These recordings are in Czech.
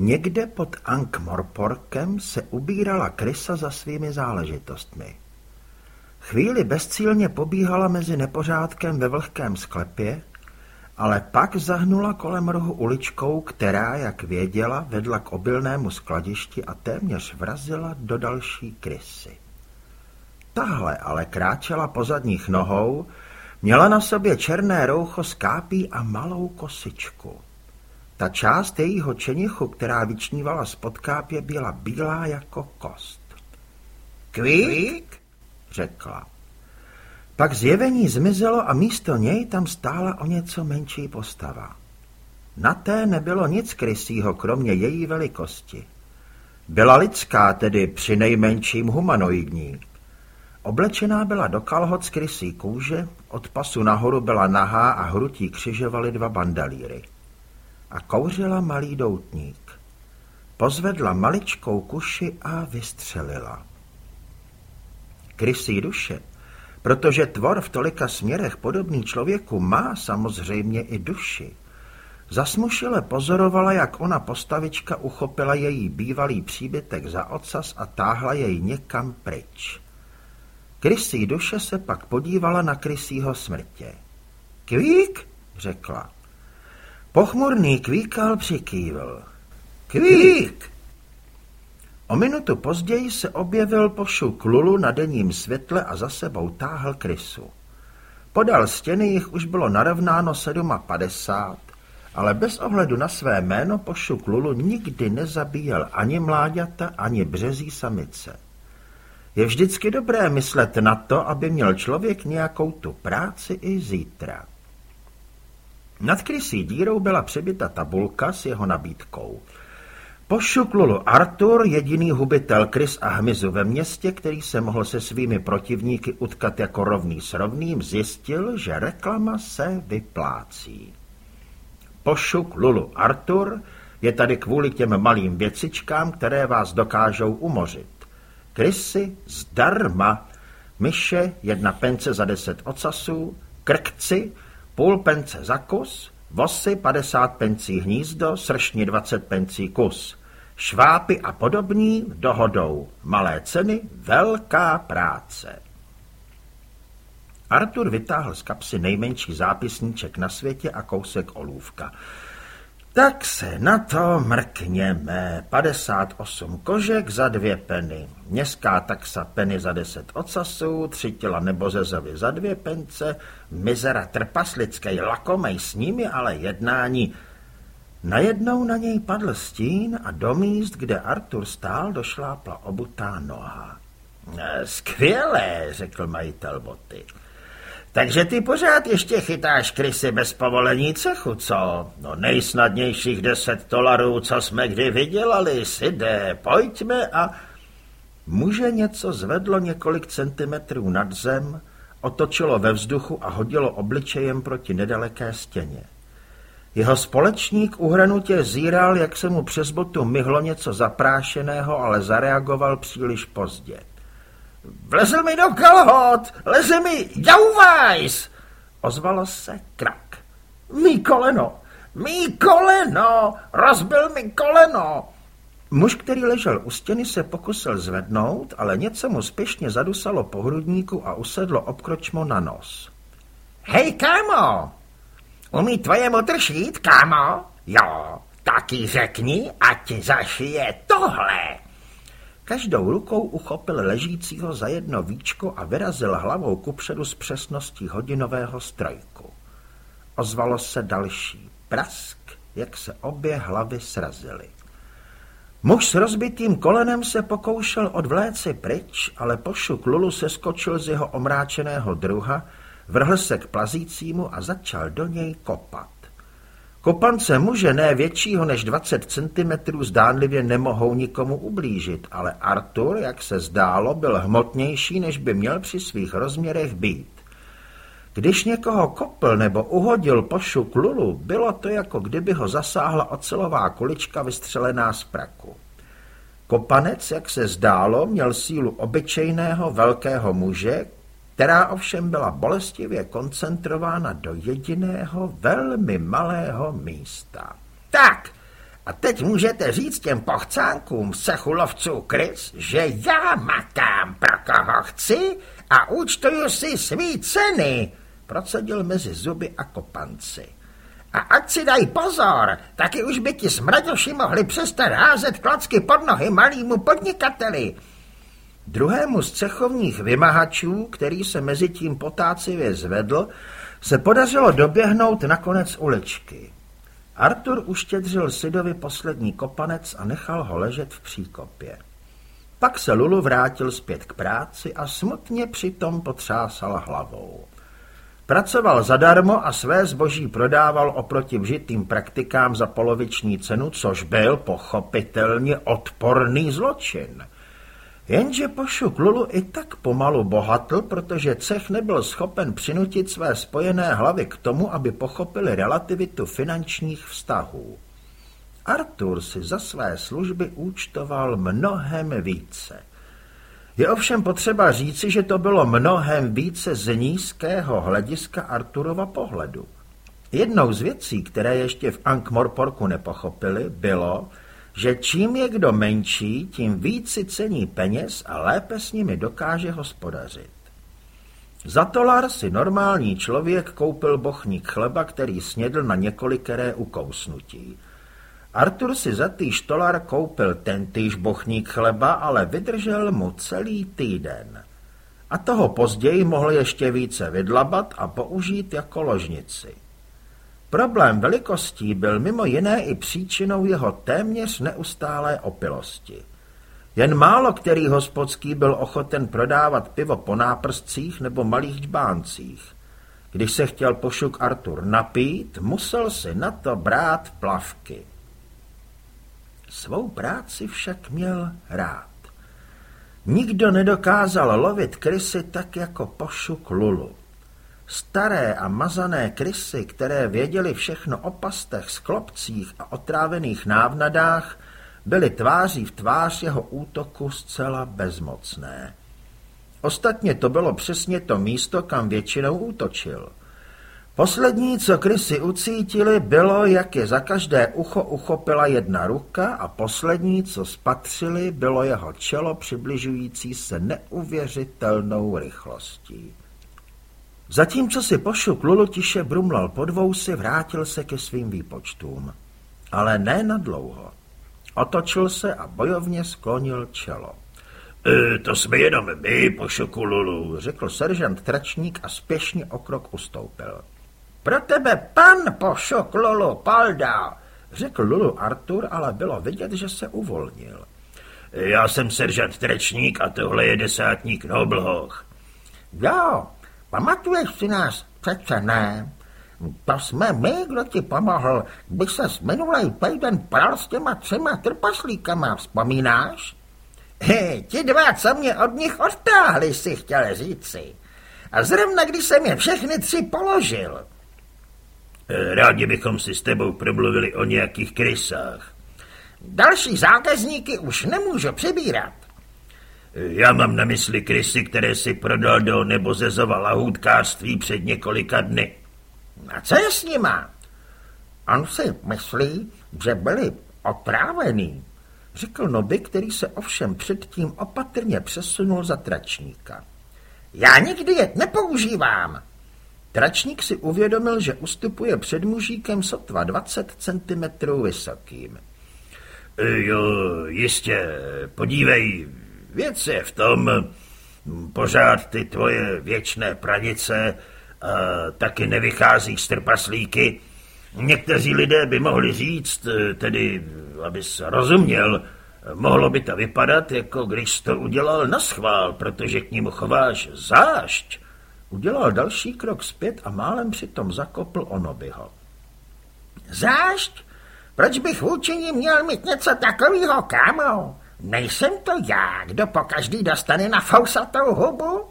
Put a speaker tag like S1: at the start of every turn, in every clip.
S1: Někde pod Ankh-Morporkem se ubírala krysa za svými záležitostmi. Chvíli bezcílně pobíhala mezi nepořádkem ve vlhkém sklepě, ale pak zahnula kolem rohu uličkou, která, jak věděla, vedla k obilnému skladišti a téměř vrazila do další krysy. Tahle ale kráčela po zadních nohou, měla na sobě černé roucho s kápí a malou kosičku. Ta část jejího čenichu, která vyčnívala spod kápě, byla bílá jako kost.
S2: Kvík,
S1: řekla. Pak zjevení zmizelo a místo něj tam stála o něco menší postava. Na té nebylo nic krysího, kromě její velikosti. Byla lidská, tedy při nejmenším humanoidní. Oblečená byla do kalhot z krysí kůže, od pasu nahoru byla nahá a hrutí křižovaly dva bandalíry. A kouřila malý doutník. Pozvedla maličkou kuši a vystřelila. Krysí duše, protože tvor v tolika směrech podobný člověku má samozřejmě i duši. Zasmušile pozorovala, jak ona postavička uchopila její bývalý příbytek za ocas a táhla jej někam pryč. Krysí duše se pak podívala na krysího smrtě. Kvík, řekla. Pochmurný kvíkal přikývl. Kvík! O minutu později se objevil pošuk Lulu na denním světle a za sebou táhl krysu. Podal stěny jich už bylo narovnáno 57, ale bez ohledu na své jméno pošuk Lulu nikdy nezabíjel ani mláďata, ani březí samice. Je vždycky dobré myslet na to, aby měl člověk nějakou tu práci i zítra. Nad krysí dírou byla přebyta tabulka s jeho nabídkou. Pošuk Lulu Artur, jediný hubitel krys a hmyzu ve městě, který se mohl se svými protivníky utkat jako rovný s rovným, zjistil, že reklama se vyplácí. Pošuk Lulu Artur je tady kvůli těm malým věcičkám, které vás dokážou umořit. Krysy zdarma, myše jedna pence za deset ocasů, krkci půl pence za kus, vosy 50 pencí hnízdo, sršni 20 pencí kus, švápy a podobní dohodou, malé ceny, velká práce. Artur vytáhl z kapsy nejmenší zápisníček na světě a kousek olůvka. Tak se na to mrkněme. 58 kožek za dvě peny. Městská taxa peny za 10 ocasů, tři těla nebozezovy za dvě pence, mizera trpaslický lakomej s nimi, ale jednání. Najednou na něj padl stín a do míst, kde Artur stál, došlápla obutá noha. Skvělé, řekl majitel boty. Takže ty pořád ještě chytáš krysy bez povolení cechu, co? No nejsnadnějších deset dolarů, co jsme kdy vydělali, Side, pojďme a... Muže něco zvedlo několik centimetrů nad zem, otočilo ve vzduchu a hodilo obličejem proti nedaleké stěně. Jeho společník uhranutě zíral, jak se mu přes botu myhlo něco zaprášeného, ale zareagoval příliš pozdě. Vlezl mi do kalhot, leze mi jauvajs. Ozvalo se krak. Mí koleno, mý koleno, rozbil mi koleno. Muž, který ležel u stěny, se pokusil zvednout, ale něco mu spěšně zadusalo po hrudníku a usedlo obkročmo na nos. Hej, kámo, umí tvoje motr šít, kámo? Jo, taky řekni, ať zašije tohle. Každou rukou uchopil ležícího za jedno víčko a vyrazil hlavou kupředu s přesností hodinového strojku. Ozvalo se další prask, jak se obě hlavy srazily. Muž s rozbitým kolenem se pokoušel odvléci pryč, ale pošuk Lulu se skočil z jeho omráčeného druha, vrhl se k plazícímu a začal do něj kopat. Kopance muže ne většího než 20 cm zdánlivě nemohou nikomu ublížit, ale Artur, jak se zdálo, byl hmotnější, než by měl při svých rozměrech být. Když někoho kopl nebo uhodil pošuk lulu, bylo to jako kdyby ho zasáhla ocelová kulička vystřelená z praku. Kopanec, jak se zdálo, měl sílu obyčejného velkého muže, která ovšem byla bolestivě koncentrována do jediného velmi malého místa. Tak, A teď můžete říct těm pochcánkům z cechu lovců krys, že já makám pro koho chci a účtuju si svý ceny, procedil mezi zuby a kopanci. A ať si dají pozor, taky už by ti smraďoši mohli přestat házet klacky pod nohy malýmu podnikateli. Druhému z cechovních vymahačů, který se mezi tím potácivě zvedl, se podařilo doběhnout na konec uličky. Artur uštědřil Sidovi poslední kopanec a nechal ho ležet v příkopě. Pak se Lulu vrátil zpět k práci a smutně přitom potřásal hlavou. Pracoval zadarmo a své zboží prodával oproti vžitým praktikám za poloviční cenu, což byl pochopitelně odporný zločin. Jenže pošuk Lulu i tak pomalu bohatl, protože cech nebyl schopen přinutit své spojené hlavy k tomu, aby pochopili relativitu finančních vztahů. Artur si za své služby účtoval mnohem více. Je ovšem potřeba říci, že to bylo mnohem více z nízkého hlediska Arturova pohledu. Jednou z věcí, které ještě v Ankh-Morporku nepochopili, bylo, že čím je kdo menší, tím víc si cení peněz a lépe s nimi dokáže hospodařit. Za tolar si normální člověk koupil bochník chleba, který snědl na několikeré ukousnutí. Artur si za týž tolar koupil tentýž bochník chleba, ale vydržel mu celý týden. A toho později mohl ještě více vydlabat a použít jako ložnici. Problém velikostí byl mimo jiné i příčinou jeho téměř neustálé opilosti. Jen málo který hospodský byl ochoten prodávat pivo po náprscích nebo malých džbáncích. Když se chtěl pošuk Artur napít, musel si na to brát plavky. Svou práci však měl rád. Nikdo nedokázal lovit krysy tak jako pošuk Lulu. Staré a mazané krysy, které věděli všechno o pastech, sklopcích a otrávených návnadách, byly tváří v tvář jeho útoku zcela bezmocné. Ostatně to bylo přesně to místo, kam většinou útočil. Poslední, co krysy ucítili, bylo, jak je za každé ucho uchopila jedna ruka a poslední, co spatřili, bylo jeho čelo přibližující se neuvěřitelnou rychlostí. Zatímco si pošuk Lulu tiše brumlal pod vrátil se ke svým výpočtům. Ale ne na dlouho. Otočil se a bojovně sklonil čelo.
S2: E, to jsme jenom my, pošuku Lulu,
S1: řekl seržant Tračník a spěšně o krok ustoupil. Pro tebe pan pošok Lulu, palda, řekl Lulu Artur, ale bylo vidět, že se uvolnil.
S2: Já jsem seržant Trečník a tohle je desátník Noblhoch.
S1: Jo, Pamatuješ si nás? Přece ne. To jsme my, kdo ti pomohl, když se minulý týden pral s těma třema trpaslíkama, vzpomínáš? He, ti dva, co mě od nich odtáhli, si chtěl říci. A zrovna když jsem je všechny tři položil.
S2: Rádi bychom si s tebou promluvili o nějakých krysách.
S1: Další zákazníky už nemůžu přibírat.
S2: Já mám na mysli krysy, které si prodal do nebozezova lahůdkářství před několika dny.
S1: A co je s nima? On si myslí, že byli otrávený, řekl Noby, který se ovšem předtím opatrně přesunul za tračníka. Já nikdy je nepoužívám. Tračník si uvědomil, že ustupuje před mužíkem sotva 20 cm vysokým.
S2: Jo, jistě, podívej, Věc je v tom, pořád ty tvoje věčné pranice a taky nevychází z trpaslíky. Někteří lidé by mohli říct, tedy, abys rozuměl, mohlo by to vypadat, jako když to udělal na schvál, protože k ním chováš zášť. Udělal další krok zpět a málem přitom zakopl Onobyho. Zášť? Proč bych vůči ní měl mít něco takového, kámo? Nejsem to já, kdo po každý dostane na fousatou hubu?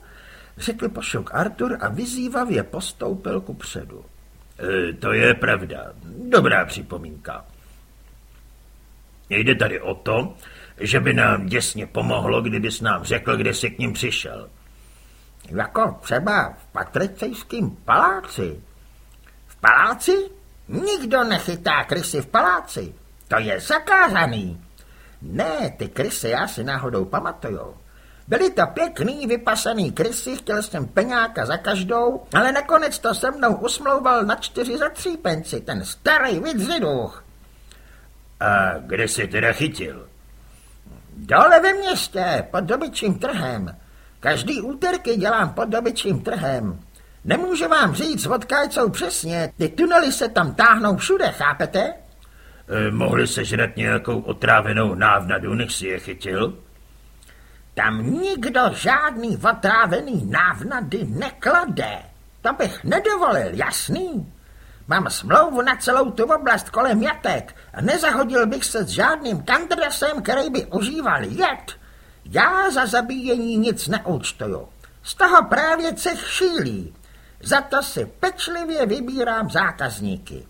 S2: Řekl pošuk Artur a vyzývavě postoupil ku předu. E, to je pravda. Dobrá připomínka. Jde tady o to, že by nám děsně pomohlo, kdybys nám řekl, kde jsi k ním přišel.
S1: Jako třeba v patricejském paláci. V paláci? Nikdo nechytá krysy v paláci. To je zakázaný. Ne, ty krysy já si náhodou pamatuju. Byli to pěkný, vypasaný krysy, chtěl jsem peňáka za každou, ale nakonec to se mnou usmlouval na čtyři za tří penci, ten starý vidřiduch.
S2: A kde jsi teda chytil?
S1: Dole ve městě, pod dobyčím trhem. Každý úterky dělám pod dobyčím trhem. Nemůžu vám říct, odkud jsou přesně, ty tunely se tam táhnou všude, chápete?
S2: E, mohli sežrat nějakou otrávenou návnadu, než si je chytil?
S1: Tam nikdo žádný otrávený návnady neklade. To bych nedovolil, jasný? Mám smlouvu na celou tu oblast kolem jatek a nezahodil bych se s žádným kandrasem, který by užíval jed. Já za zabíjení nic neúčtuju. Z toho právě cech šílí. Za to si pečlivě vybírám zákazníky.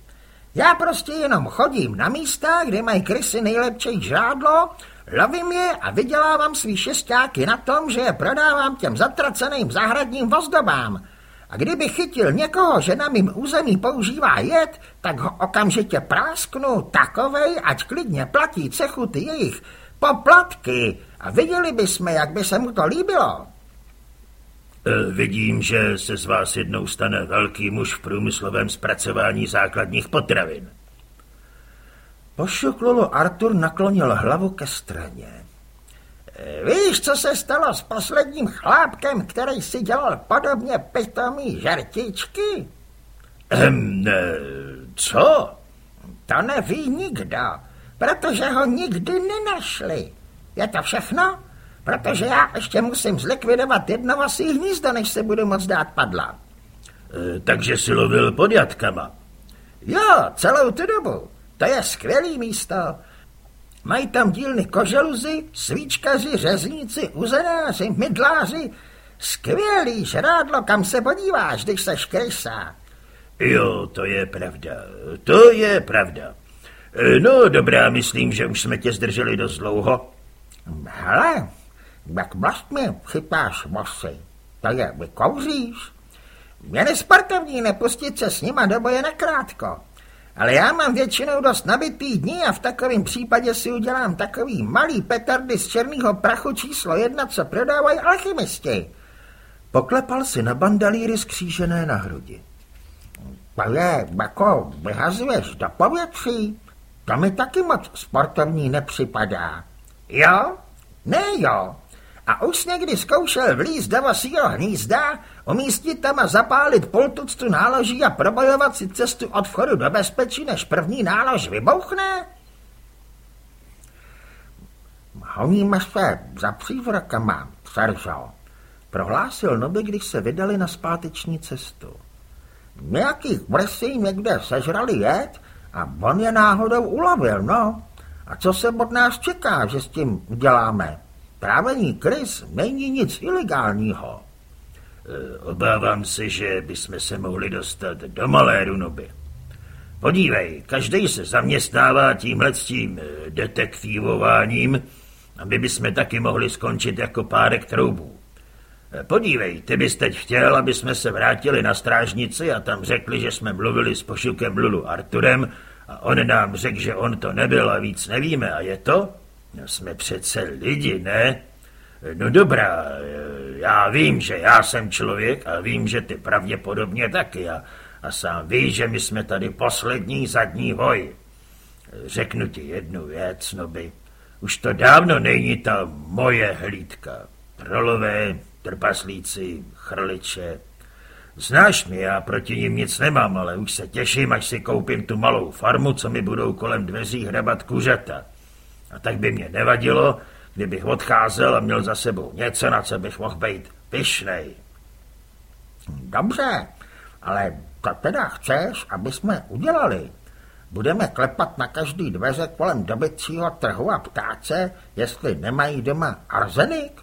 S1: Já prostě jenom chodím na místa, kde mají krysy nejlepší žádlo, lovím je a vydělávám svý šestáky na tom, že je prodávám těm zatraceným zahradním vozdobám. A kdyby chytil někoho, že na mým území používá jed, tak ho okamžitě prásknu takovej, ať klidně platí cechu ty jejich poplatky a viděli bychom, jak by se mu to líbilo.
S2: E, vidím, že se z vás jednou stane velký muž v průmyslovém zpracování základních potravin.
S1: Pošuklolo Artur naklonil hlavu ke straně. E, víš, co se stalo s posledním chlápkem, který si dělal podobně pitomý žertičky?
S2: Ehm, co?
S1: To neví nikdo, protože ho nikdy nenašli. Je to všechno? Protože já ještě musím zlikvidovat jedno asi hnízdo, než se budu moc dát padla.
S2: E, takže si lovil pod jatkama.
S1: Jo, celou tu dobu. To je skvělý místo. Mají tam dílny koželuzy, svíčkaři, řezníci, uzenáři, mydláři. Skvělý žrádlo, kam se podíváš, když seš krysa.
S2: Jo, to je pravda, to je pravda. E, no dobrá, myslím, že už jsme tě zdrželi dost dlouho.
S1: Hele, jak vlastně chytáš vosy? To je, vykouříš? Mě nesportovní nepustit se s nima do boje nakrátko. Ale já mám většinou dost nabitý dní a v takovém případě si udělám takový malý petardy z černého prachu číslo jedna, co prodávají alchymisti. Poklepal si na bandalíry skřížené na hrudi. To je, jako vyhazuješ do povětří. To mi taky moc sportovní nepřipadá. Jo? Ne jo. A už někdy zkoušel vlízt do vasího hnízda, umístit tam a zapálit půl tuctu náloží a probojovat si cestu od vchodu do bezpečí, než první nálož vybouchne? Honíme se za přívrokama, Seržo, prohlásil Noby, když se vydali na zpáteční cestu. Nějaký vrsí někde sežrali jet a on je náhodou ulovil, no. A co se od nás čeká, že s tím uděláme? Trávení krys není nic ilegálního.
S2: E, obávám se, že bychom se mohli dostat do malé runoby. Podívej, každý se zaměstnává tímhle s tím e, detektivováním, aby bychom taky mohli skončit jako párek troubů. E, podívej, ty bys teď chtěl, aby jsme se vrátili na strážnici a tam řekli, že jsme mluvili s pošukem Lulu Arturem a on nám řekl, že on to nebyl a víc nevíme a je to? No jsme přece lidi, ne? No dobrá, já vím, že já jsem člověk a vím, že ty pravděpodobně taky a, a sám víš, že my jsme tady poslední zadní voj. Řeknu ti jednu věc, noby. Už to dávno není ta moje hlídka. Trolové, trpaslíci, chrliče. Znáš mě, já proti ním nic nemám, ale už se těším, až si koupím tu malou farmu, co mi budou kolem dveří hrabat kuřata. A tak by mě nevadilo, kdybych odcházel a měl za sebou něco, na co bych mohl být pyšnej.
S1: Dobře, ale to teda chceš, aby jsme udělali. Budeme klepat na každý dveře kolem dobytcího trhu a ptát se, jestli nemají doma arzenik?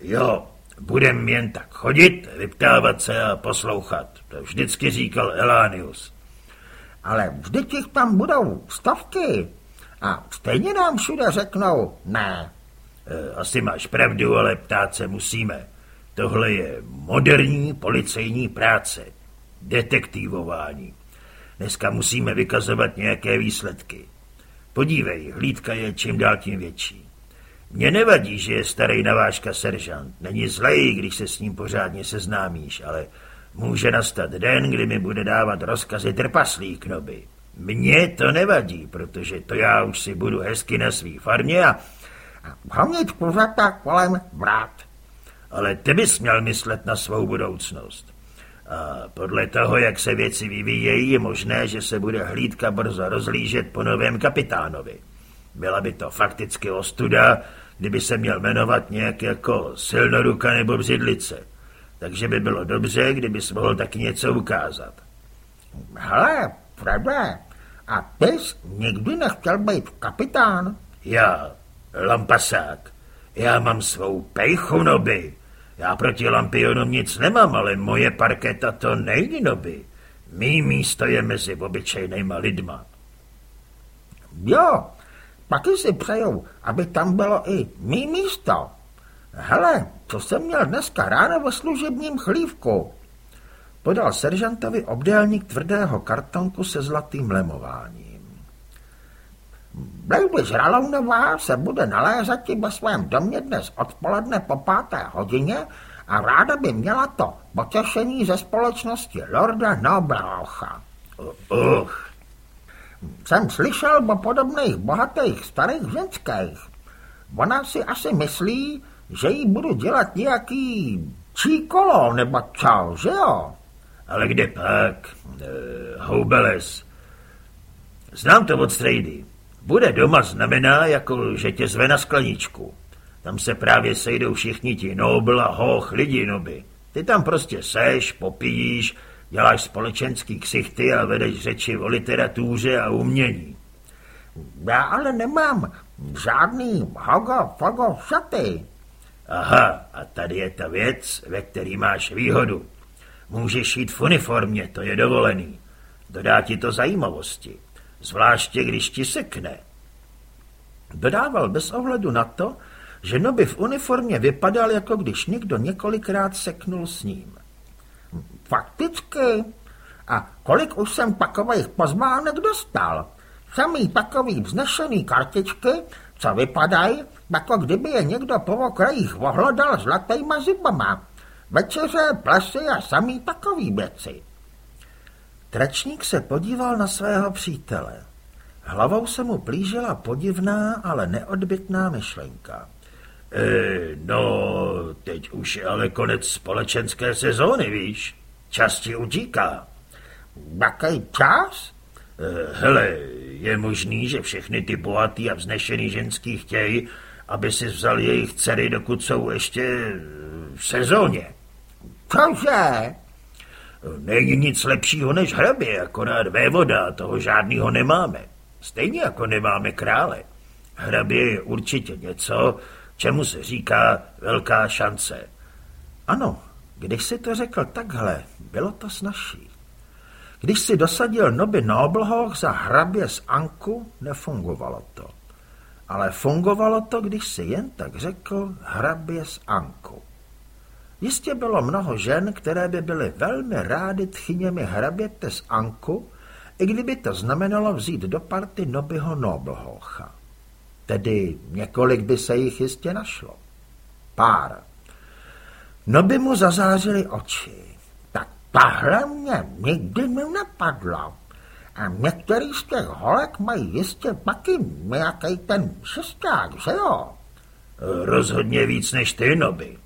S2: Jo, budem jen tak chodit, vyptávat se a poslouchat. To vždycky říkal Elánius.
S1: Ale vždyť jich tam budou stovky. A stejně nám všude řeknou ne.
S2: E, asi máš pravdu, ale ptát se musíme. Tohle je moderní policejní práce. Detektivování. Dneska musíme vykazovat nějaké výsledky. Podívej, hlídka je čím dál tím větší. Mně nevadí, že je starý navážka seržant. Není zlej, když se s ním pořádně seznámíš, ale může nastat den, kdy mi bude dávat rozkazy trpaslík noby. Mně to nevadí, protože to já už si budu hezky na svý farmě a,
S1: a honit kuřata kolem vrát.
S2: Ale ty bys měl myslet na svou budoucnost. A podle toho, jak se věci vyvíjejí, je možné, že se bude hlídka brzo rozlížet po novém kapitánovi. Byla by to fakticky ostuda, kdyby se měl jmenovat nějak jako silnoruka nebo břidlice. Takže by bylo dobře, kdyby mohl taky něco ukázat.
S1: Hele, Frede, a jsi nikdy nechtěl být kapitán?
S2: Já, lampasák. Já mám svou pejchu noby. Já proti lampionům nic nemám, ale moje parketa to nejde noby. Mý místo je mezi obyčejnýma lidma.
S1: Jo, taky si přeju, aby tam bylo i mý místo. Hele, co jsem měl dneska ráno ve služebním chlívku? Podal seržantovi obdélník tvrdého kartonku se zlatým lemováním. Baby Žralounová se bude nalézat ve svém domě dnes odpoledne po páté hodině a ráda by měla to potěšení ze společnosti Lorda Nobrocha.
S2: Uh,
S1: Jsem slyšel o podobných bohatých starých ženských. Ona si asi myslí, že jí budu dělat nějaký číkolo nebo čo, že jo?
S2: Ale kde pak? E, houbeles. Znám to od strejdy. Bude doma znamená, jako že tě zve na skleničku. Tam se právě sejdou všichni ti nobl a hoch lidi noby. Ty tam prostě seš, popíjíš, děláš společenský ksichty a vedeš řeči o literatuře a umění.
S1: Já ale nemám žádný hogo, fogo, šaty.
S2: Aha, a tady je ta věc, ve který máš výhodu. Můžeš jít v uniformě, to je dovolený. Dodá ti to zajímavosti, zvláště když ti sekne.
S1: Dodával bez ohledu na to, že Noby v uniformě vypadal, jako když někdo několikrát seknul s ním. Fakticky. A kolik už jsem takových pozmánek dostal? Samý takový vznešený kartičky, co vypadají, jako kdyby je někdo po okrajích ohlodal zlatýma zubama. Večeře, plesy a samý takový věci. Tračník se podíval na svého přítele. Hlavou se mu plížila podivná, ale neodbitná myšlenka.
S2: E, no, teď už je ale konec společenské sezóny, víš? Čas ti utíká.
S1: Jaký čas?
S2: E, hele, je možný, že všechny ty bohatý a vznešený ženský chtějí, aby si vzal jejich dcery, dokud jsou ještě v sezóně.
S1: Cože?
S2: Není nic lepšího než hrabě, akorát vévoda, toho žádného nemáme. Stejně jako nemáme krále. Hrabě je určitě něco, čemu se říká velká šance.
S1: Ano, když si to řekl takhle, bylo to snažší. Když si dosadil Noby Noblhoch za hrabě z Anku, nefungovalo to. Ale fungovalo to, když si jen tak řekl hrabě z Anku. Jistě bylo mnoho žen, které by byly velmi rády tchyněmi hraběte z Anku, i kdyby to znamenalo vzít do party Nobyho Noblhocha. Tedy několik by se jich jistě našlo. Pár. Noby mu zazářily oči. Tak tahle mě nikdy nenapadla. A některý z těch holek mají jistě taky nějaký ten šesták, že jo?
S2: Rozhodně víc než ty, Noby.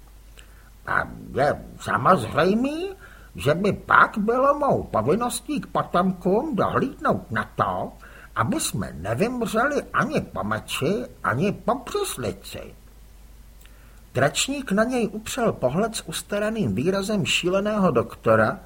S1: A je samozřejmý, že by pak bylo mou povinností k potomkům dohlídnout na to, aby jsme nevymřeli ani po meči, ani po přislici. Tračník na něj upřel pohled s ustaraným výrazem šíleného doktora,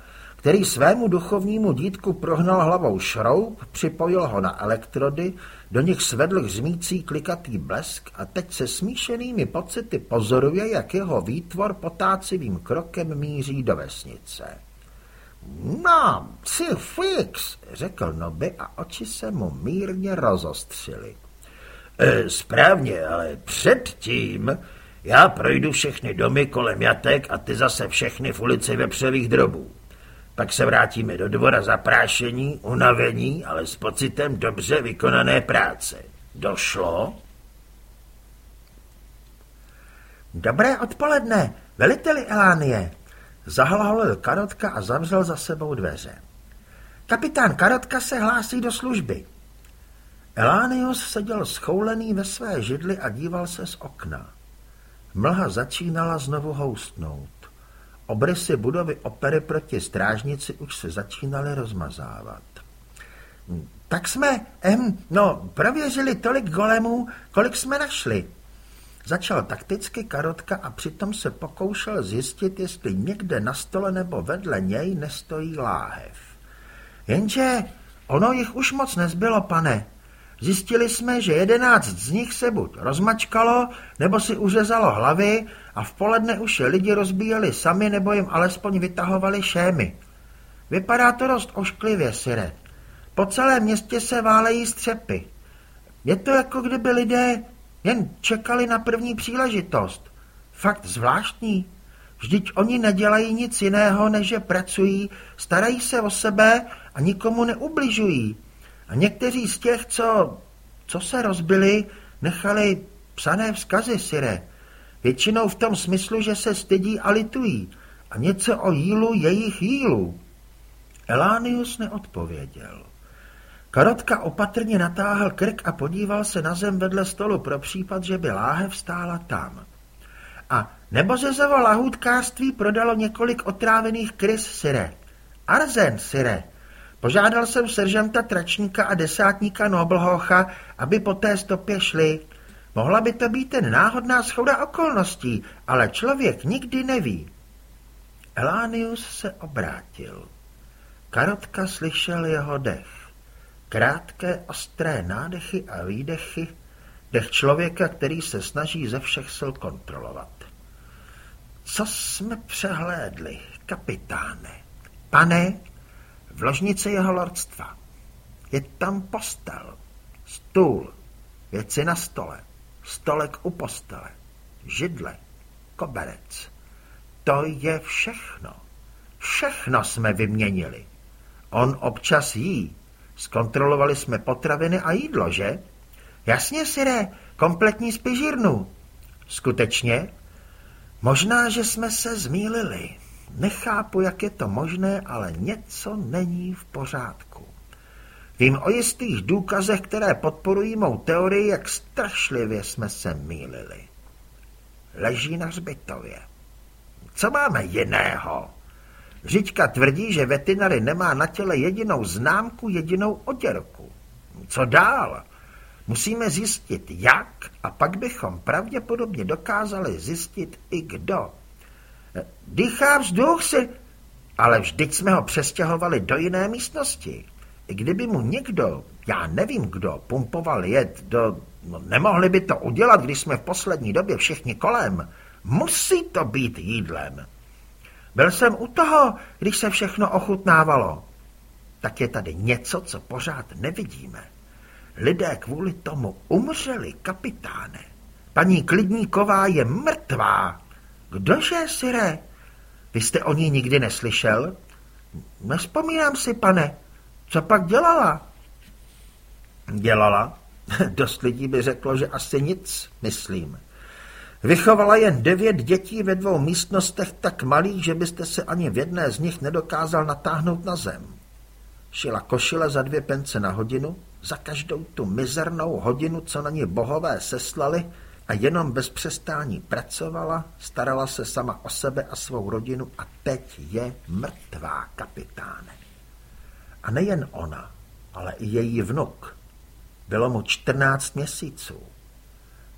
S1: který svému duchovnímu dítku prohnal hlavou šroub, připojil ho na elektrody, do nich svedl hřmící klikatý blesk a teď se smíšenými pocity pozoruje, jak jeho výtvor potácivým krokem míří do vesnice. No, si fix, řekl Noby a oči se mu mírně rozostřily.
S2: E, správně, ale předtím já projdu všechny domy kolem jatek a ty zase všechny v ulici vepřelých drobů. Pak se vrátíme do dvora za prášení, unavení, ale s pocitem dobře vykonané práce. Došlo?
S1: Dobré odpoledne, veliteli Elánie. Zahlaholil Karotka a zavřel za sebou dveře. Kapitán Karotka se hlásí do služby. Elánius seděl schoulený ve své židli a díval se z okna. Mlha začínala znovu houstnout. Obrysy budovy opery proti strážnici už se začínaly rozmazávat. Tak jsme, em, no, prověřili tolik golemů, kolik jsme našli. Začal takticky karotka a přitom se pokoušel zjistit, jestli někde na stole nebo vedle něj nestojí láhev. Jenže ono jich už moc nezbylo, pane. Zjistili jsme, že jedenáct z nich se buď rozmačkalo, nebo si uřezalo hlavy a v poledne už je lidi rozbíjeli sami, nebo jim alespoň vytahovali šémy. Vypadá to dost ošklivě, Sire. Po celém městě se válejí střepy. Je to jako kdyby lidé jen čekali na první příležitost. Fakt zvláštní. Vždyť oni nedělají nic jiného, než že pracují, starají se o sebe a nikomu neubližují. A někteří z těch, co, co se rozbili, nechali psané vzkazy, Sire. Většinou v tom smyslu, že se stydí a litují. A něco o jílu jejich jílu. Elánius neodpověděl. Karotka opatrně natáhl krk a podíval se na zem vedle stolu pro případ, že by láhev stála tam. A nebozezovo lahůdkářství prodalo několik otrávených krys, Sire. Arzen, Sire. Požádal jsem seržanta Tračníka a desátníka Noblhocha, aby po té stopě šli. Mohla by to být ten náhodná schoda okolností, ale člověk nikdy neví. Elánius se obrátil. Karotka slyšel jeho dech. Krátké, ostré nádechy a výdechy, dech člověka, který se snaží ze všech sil kontrolovat. Co jsme přehlédli, kapitáne? Pane, v ložnici jeho lordstva. Je tam postel, stůl, věci na stole, stolek u postele, židle, koberec. To je všechno. Všechno jsme vyměnili. On občas jí. Zkontrolovali jsme potraviny a jídlo, že? Jasně, Sire, kompletní spižírnu. Skutečně? Možná, že jsme se zmýlili. Nechápu, jak je to možné, ale něco není v pořádku. Vím o jistých důkazech, které podporují mou teorii, jak strašlivě jsme se mýlili. Leží na hřbitově. Co máme jiného? Řiďka tvrdí, že veterinary nemá na těle jedinou známku, jedinou oděrku. Co dál? Musíme zjistit jak a pak bychom pravděpodobně dokázali zjistit i kdo. Dýchá vzduch si, ale vždyť jsme ho přestěhovali do jiné místnosti. Kdyby mu někdo, já nevím kdo, pumpoval jed do... No, nemohli by to udělat, když jsme v poslední době všichni kolem. Musí to být jídlem. Byl jsem u toho, když se všechno ochutnávalo. Tak je tady něco, co pořád nevidíme. Lidé kvůli tomu umřeli, kapitáne. Paní Klidníková je mrtvá. Kdože, Sire? Vy jste o ní nikdy neslyšel? Nespomínám si, pane. Co pak dělala? Dělala? Dost lidí by řeklo, že asi nic, myslím. Vychovala jen devět dětí ve dvou místnostech tak malých, že byste se ani v jedné z nich nedokázal natáhnout na zem. Šila košile za dvě pence na hodinu, za každou tu mizernou hodinu, co na ní bohové seslali, a jenom bez přestání pracovala, starala se sama o sebe a svou rodinu a teď je mrtvá, kapitáne. A nejen ona, ale i její vnuk. Bylo mu 14 měsíců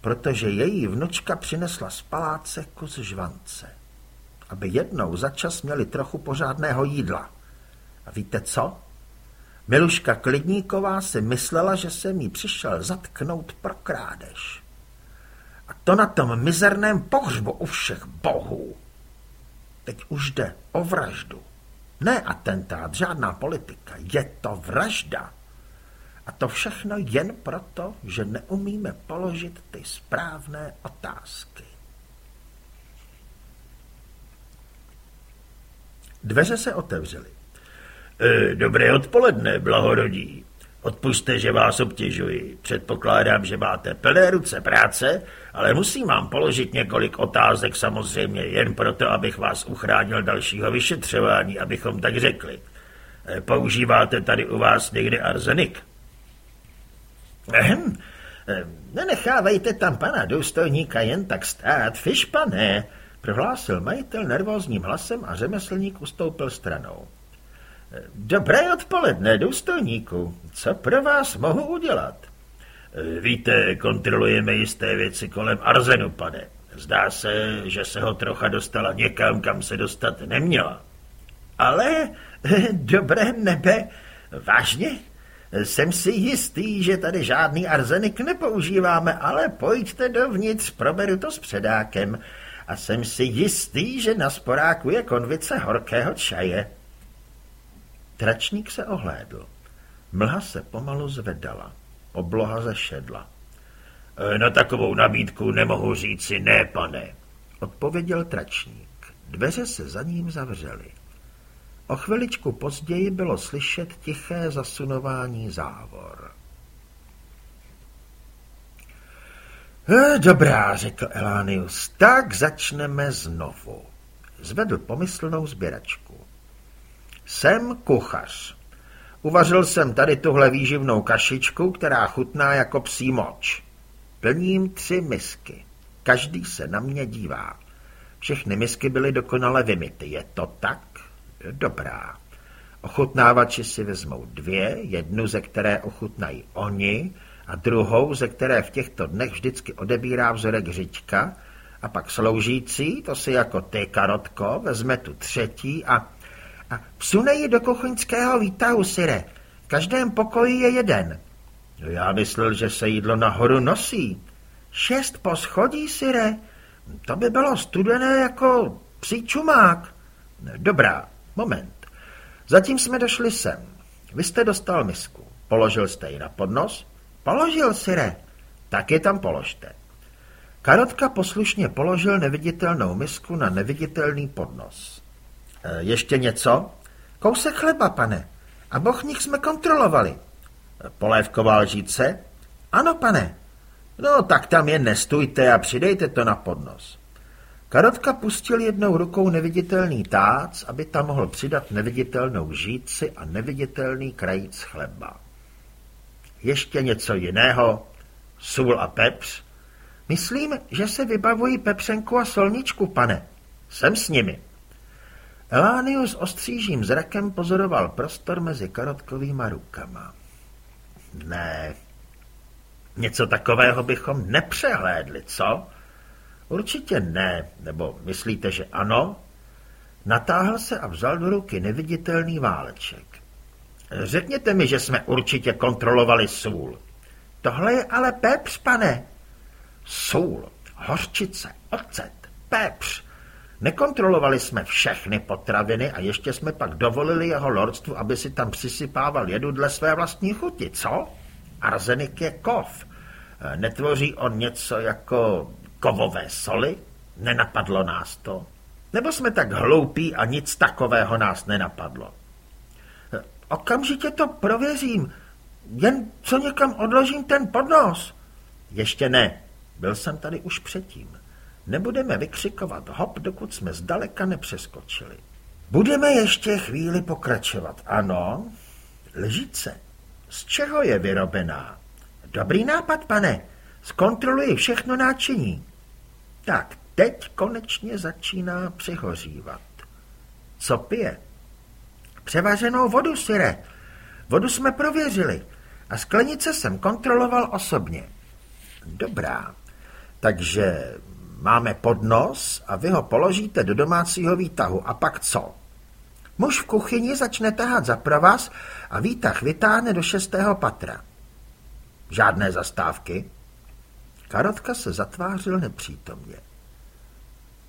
S1: protože její vnučka přinesla z paláce kus žvance, aby jednou za čas měli trochu pořádného jídla. A víte co? Miluška Klidníková si myslela, že se mi přišel zatknout pro krádež. To na tom mizerném pohřbu u všech bohů. Teď už jde o vraždu. Ne atentát, žádná politika. Je to vražda. A to všechno jen proto, že neumíme položit ty správné otázky. Dveře se otevřely.
S2: E, dobré odpoledne, blahorodí. Odpuste, že vás obtěžuji. Předpokládám, že máte plné ruce práce, ale musím vám položit několik otázek samozřejmě jen proto, abych vás uchránil dalšího vyšetřování, abychom tak řekli. Eh, používáte tady u vás někdy arzenik?
S1: Ehm, nenechávejte tam pana důstojníka jen tak stát, fiš pane, prohlásil majitel nervózním hlasem a řemeslník ustoupil stranou. Dobré odpoledne, důstojníku. Co pro vás mohu udělat?
S2: Víte, kontrolujeme jisté věci kolem arzenu, pane. Zdá se, že se ho trocha dostala někam, kam se dostat neměla.
S1: Ale, dobré nebe, vážně? Jsem si jistý, že tady žádný arzenik nepoužíváme, ale pojďte dovnitř, proberu to s předákem. A jsem si jistý, že na sporáku je konvice horkého čaje. Tračník se ohlédl. Mlha se pomalu zvedala. Obloha zešedla.
S2: E, na takovou nabídku nemohu říci ne, pane,
S1: odpověděl tračník. Dveře se za ním zavřely. O chviličku později bylo slyšet tiché zasunování závor. E, dobrá, řekl Elánius, tak začneme znovu. Zvedl pomyslnou sběračku. Jsem kuchař. Uvařil jsem tady tuhle výživnou kašičku, která chutná jako psí moč. Plním tři misky. Každý se na mě dívá. Všechny misky byly dokonale vymity. Je to tak? Dobrá. Ochutnávači si vezmou dvě, jednu, ze které ochutnají oni, a druhou, ze které v těchto dnech vždycky odebírá vzorek řička, a pak sloužící, to si jako ty, karotko, vezme tu třetí a a vsunej ji do kuchyňského výtahu, Sire. V každém pokoji je jeden.
S2: No já myslel, že se jídlo nahoru nosí.
S1: Šest poschodí, Sire. To by bylo studené jako psí čumák. Dobrá, moment. Zatím jsme došli sem. Vy jste dostal misku. Položil jste ji na podnos? Položil, Sire. Tak je tam položte. Karotka poslušně položil neviditelnou misku na neviditelný podnos. E, ještě něco? Kousek chleba, pane. A bochník jsme kontrolovali. Polévková lžíce? Ano, pane. No, tak tam je nestůjte a přidejte to na podnos. Karotka pustil jednou rukou neviditelný tác, aby tam mohl přidat neviditelnou žíci a neviditelný krajíc chleba. Ještě něco jiného? Sůl a pepř? Myslím, že se vybavují pepřenku a solničku, pane. Jsem s nimi. Elánius ostřížím zrakem pozoroval prostor mezi karotkovýma rukama. Ne, něco takového bychom nepřehlédli, co? Určitě ne, nebo myslíte, že ano? Natáhl se a vzal do ruky neviditelný váleček. Řekněte mi, že jsme určitě kontrolovali sůl. Tohle je ale pepř, pane. Sůl, hořčice, ocet, pepř. Nekontrolovali jsme všechny potraviny a ještě jsme pak dovolili jeho lordstvu, aby si tam přisypával jedu dle své vlastní chuti, co? Arzenik je kov. E, netvoří on něco jako kovové soli? Nenapadlo nás to. Nebo jsme tak hloupí a nic takového nás nenapadlo? E, okamžitě to prověřím. Jen co někam odložím ten podnos. Ještě ne. Byl jsem tady už předtím. Nebudeme vykřikovat hop, dokud jsme zdaleka nepřeskočili. Budeme ještě chvíli pokračovat. Ano, lžíce. Z čeho je vyrobená? Dobrý nápad, pane. Zkontroluji všechno náčiní. Tak, teď konečně začíná přihořívat. Co pije? Převařenou vodu, Sire. Vodu jsme prověřili a sklenice jsem kontroloval osobně. Dobrá, takže Máme podnos a vy ho položíte do domácího výtahu. A pak co? Muž v kuchyni začne tahat za provaz a výtah vytáhne do šestého patra. Žádné zastávky. Karotka se zatvářil nepřítomně.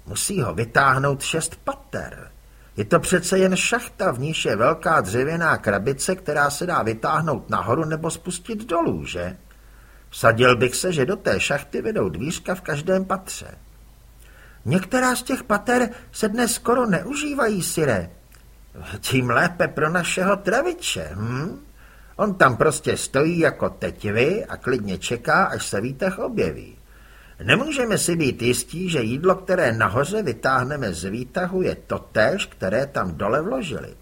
S1: Musí ho vytáhnout šest pater. Je to přece jen šachta, v níž je velká dřevěná krabice, která se dá vytáhnout nahoru nebo spustit dolů, že? Vsadil bych se, že do té šachty vedou dvířka v každém patře. Některá z těch pater se dnes skoro neužívají, Sire. Tím lépe pro našeho traviče, hm? On tam prostě stojí jako teď vy a klidně čeká, až se výtah objeví. Nemůžeme si být jistí, že jídlo, které nahoře vytáhneme z výtahu, je totéž, které tam dole vložili.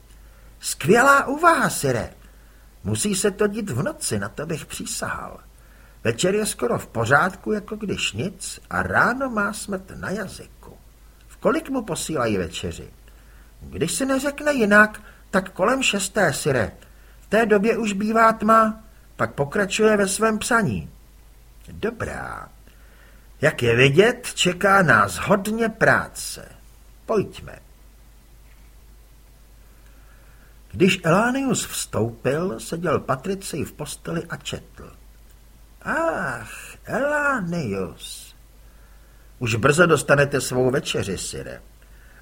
S1: Skvělá úvaha, Sire. Musí se to dít v noci, na to bych přísahal. Večer je skoro v pořádku, jako když nic, a ráno má smrt na jazyku. V kolik mu posílají večeři? Když si neřekne jinak, tak kolem šesté, Sire. V té době už bývá tma, pak pokračuje ve svém psaní. Dobrá. Jak je vidět, čeká nás hodně práce. Pojďme. Když Elánius vstoupil, seděl Patricej v posteli a četl. Ach, Elánius. Už brzo dostanete svou večeři, Sire.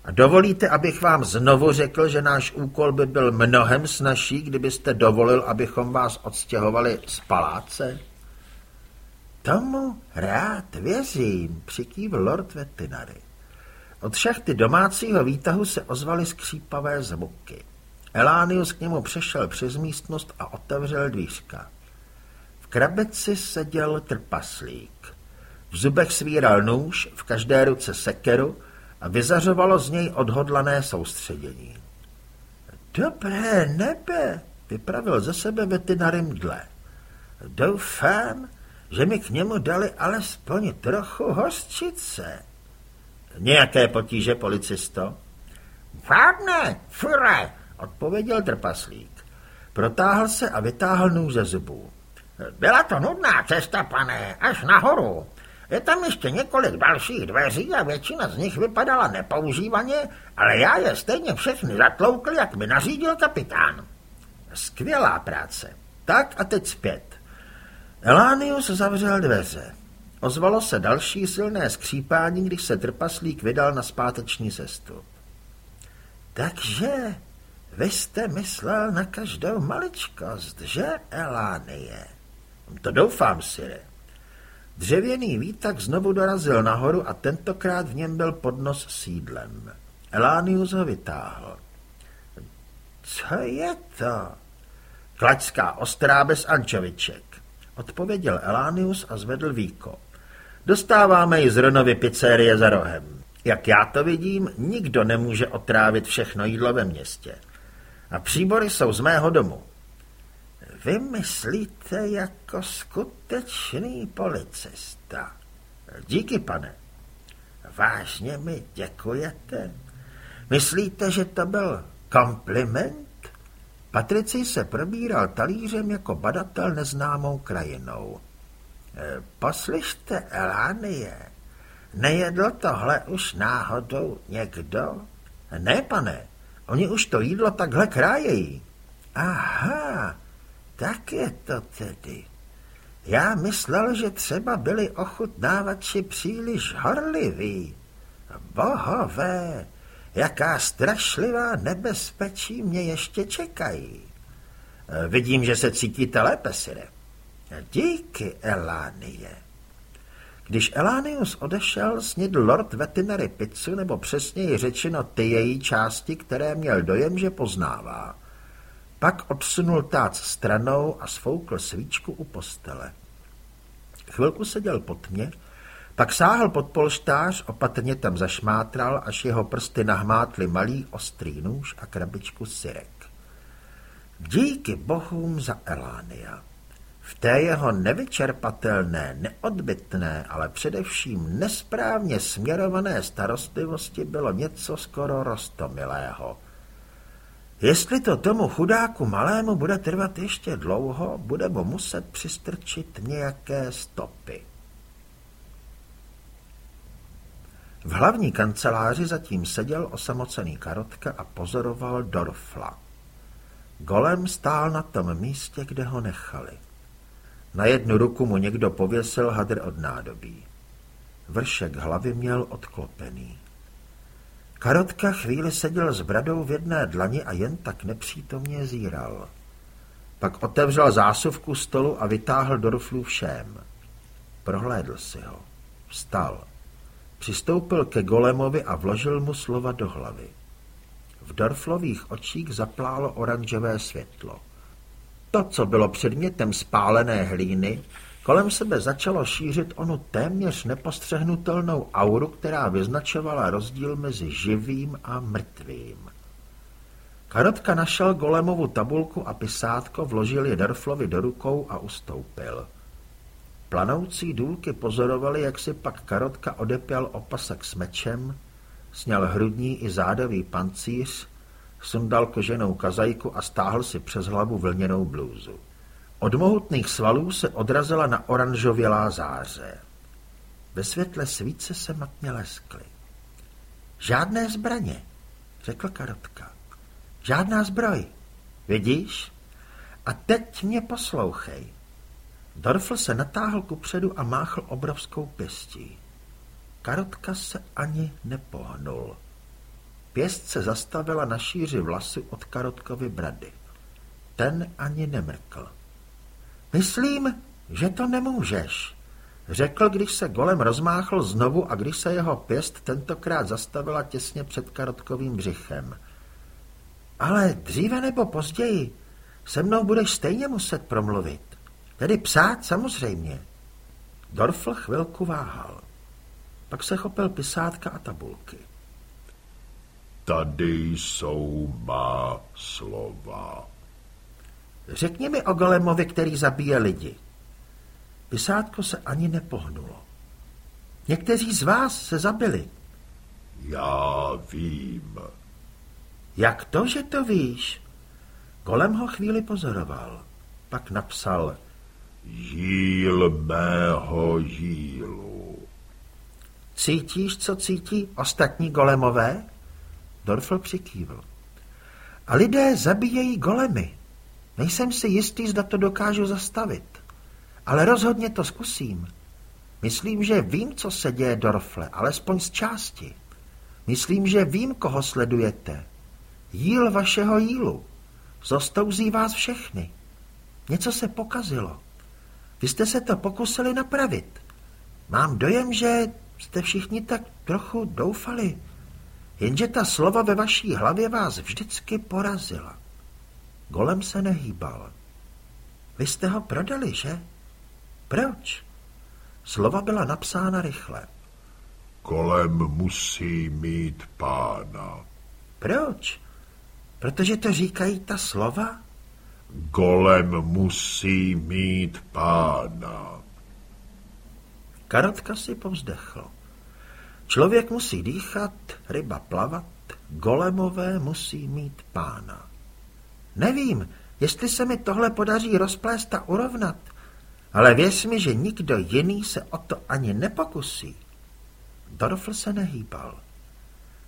S1: A dovolíte, abych vám znovu řekl, že náš úkol by byl mnohem snažší, kdybyste dovolil, abychom vás odstěhovali z paláce? Tomu rád věřím, přikývl lord Vetinary. Od šachty domácího výtahu se ozvaly skřípavé zvuky. Elánius k němu přešel přes místnost a otevřel dvířka. V krabici seděl trpaslík. V zubech svíral nůž, v každé ruce sekeru a vyzařovalo z něj odhodlané soustředění. Dobré nebe, vypravil ze sebe veterinarym dle. Doufám, že mi k němu dali alespoň trochu hořčice. Nějaké potíže, policisto? Žádné, fure, odpověděl trpaslík. Protáhl se a vytáhl nůž ze zubů. Byla to nudná cesta, pane, až nahoru. Je tam ještě několik dalších dveří a většina z nich vypadala nepoužívaně, ale já je stejně všechny zatloukl, jak mi nařídil kapitán. Skvělá práce. Tak a teď zpět. Elánius zavřel dveře. Ozvalo se další silné skřípání, když se trpaslík vydal na zpáteční cestu. Takže vy jste myslel na každou maličkost, že, Elánie? To doufám, Sire. Dřevěný výtak znovu dorazil nahoru a tentokrát v něm byl podnos s jídlem. Elánius ho vytáhl. Co je to? Klaďská ostrá bez ančoviček, odpověděl Elánius a zvedl víko. Dostáváme ji z Ronovy pizzerie za rohem. Jak já to vidím, nikdo nemůže otrávit všechno jídlo ve městě. A příbory jsou z mého domu. Vy myslíte jako skutečný policista. Díky, pane. Vážně mi děkujete? Myslíte, že to byl kompliment? Patrici se probíral talířem jako badatel neznámou krajinou. E, poslyšte, Elánie, nejedl tohle už náhodou někdo? Ne, pane, oni už to jídlo takhle krájejí. Aha, tak je to tedy. Já myslel, že třeba byli ochutnávači příliš horliví. Bohové, jaká strašlivá nebezpečí mě ještě čekají. Vidím, že se cítíte lépe, Sire. Díky, Elánie. Když Elánius odešel, snědl Lord Veterinary pizzu, nebo přesněji řečeno ty její části, které měl dojem, že poznává. Pak odsunul tác stranou a svoukl svíčku u postele. Chvilku seděl pod mě, pak sáhl pod polštář, opatrně tam zašmátral, až jeho prsty nahmátly malý ostrý nůž a krabičku syrek. Díky bohům za Elánia. V té jeho nevyčerpatelné, neodbytné, ale především nesprávně směrované starostlivosti bylo něco skoro rostomilého. Jestli to tomu chudáku malému bude trvat ještě dlouho, bude mu muset přistrčit nějaké stopy. V hlavní kanceláři zatím seděl osamocený karotka a pozoroval Dorfla. Golem stál na tom místě, kde ho nechali. Na jednu ruku mu někdo pověsil hadr od nádobí. Vršek hlavy měl odklopený. Karotka chvíli seděl s bradou v jedné dlani a jen tak nepřítomně zíral. Pak otevřel zásuvku stolu a vytáhl do ruflů všem. Prohlédl si ho. Vstal. Přistoupil ke golemovi a vložil mu slova do hlavy. V Dorflových očích zaplálo oranžové světlo. to, co bylo předmětem spálené hlíny, kolem sebe začalo šířit onu téměř nepostřehnutelnou auru, která vyznačovala rozdíl mezi živým a mrtvým. Karotka našel Golemovu tabulku a pisátko, vložil je Darflovi do rukou a ustoupil. Planoucí důlky pozorovali, jak si pak Karotka odepěl opasek s mečem, sněl hrudní i zádový pancíř, sundal koženou kazajku a stáhl si přes hlavu vlněnou blůzu. Od mohutných svalů se odrazila na oranžovělá záře. Ve světle svíce se matně leskly. Žádné zbraně, řekl Karotka. Žádná zbroj. Vidíš? A teď mě poslouchej. Dorfl se natáhl kupředu a máchl obrovskou pěstí. Karotka se ani nepohnul. Pěst se zastavila na šíři vlasy od Karotkovy brady. Ten ani nemrkl. Myslím, že to nemůžeš, řekl, když se golem rozmáchl znovu a když se jeho pěst tentokrát zastavila těsně před Karotkovým břichem. Ale dříve nebo později se mnou budeš stejně muset promluvit. Tedy psát samozřejmě. Dorfl chvilku váhal. Pak se chopil pisátka a tabulky.
S3: Tady jsou má slova.
S1: Řekni mi o Golemovi, který zabije lidi. Pisátko se ani nepohnulo. Někteří z vás se zabili.
S3: Já vím.
S1: Jak to, že to víš? Golem ho chvíli pozoroval. Pak napsal
S3: Žíl mého žílu.
S1: Cítíš, co cítí ostatní golemové? Dorfl přikývl. A lidé zabíjejí golemy. Nejsem si jistý, zda to dokážu zastavit. Ale rozhodně to zkusím. Myslím, že vím, co se děje, Dorfle, alespoň z části. Myslím, že vím, koho sledujete. Jíl vašeho jílu. Zostouzí vás všechny. Něco se pokazilo. Vy jste se to pokusili napravit. Mám dojem, že jste všichni tak trochu doufali. Jenže ta slova ve vaší hlavě vás vždycky porazila. Golem se nehýbal. Vy jste ho prodali, že? Proč? Slova byla napsána rychle.
S3: Golem musí mít pána.
S1: Proč? Protože to říkají ta slova?
S3: Golem musí mít pána.
S1: Karotka si povzdechl. Člověk musí dýchat, ryba plavat, golemové musí mít pána. Nevím, jestli se mi tohle podaří rozplést a urovnat, ale věř mi, že nikdo jiný se o to ani nepokusí. Dorfl se nehýbal.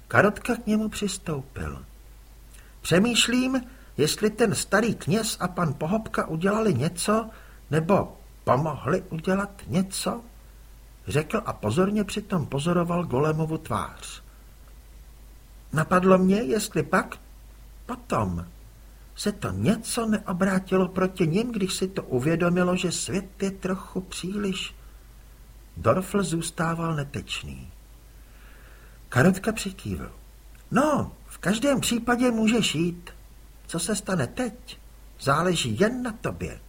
S1: Karotka k němu přistoupil. Přemýšlím, jestli ten starý kněz a pan Pohobka udělali něco, nebo pomohli udělat něco, řekl a pozorně přitom pozoroval Golemovu tvář. Napadlo mě, jestli pak, potom, se to něco neobrátilo proti ním, když si to uvědomilo, že svět je trochu příliš. Dorfl zůstával netečný. Karotka přikývil. No, v každém případě můžeš jít. Co se stane teď? Záleží jen na tobě.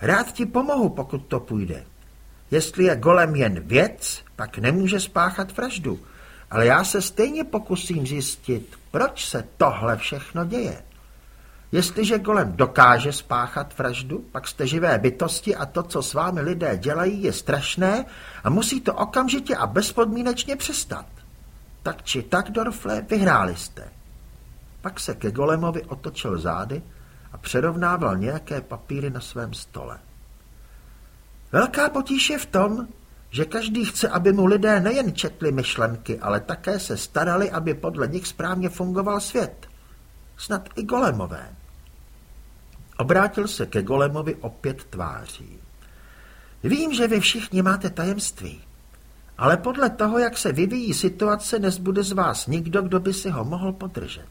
S1: Rád ti pomohu, pokud to půjde. Jestli je golem jen věc, pak nemůže spáchat vraždu. Ale já se stejně pokusím zjistit, proč se tohle všechno děje. Jestliže golem dokáže spáchat vraždu, pak jste živé bytosti a to, co s vámi lidé dělají, je strašné a musí to okamžitě a bezpodmínečně přestat. Tak či tak, Dorfle, vyhráli jste. Pak se ke golemovi otočil zády a přerovnával nějaké papíry na svém stole. Velká potíž je v tom, že každý chce, aby mu lidé nejen četli myšlenky, ale také se starali, aby podle nich správně fungoval svět. Snad i golemové. Obrátil se ke golemovi opět tváří. Vím, že vy všichni máte tajemství, ale podle toho, jak se vyvíjí situace, nezbude z vás nikdo, kdo by si ho mohl podržet.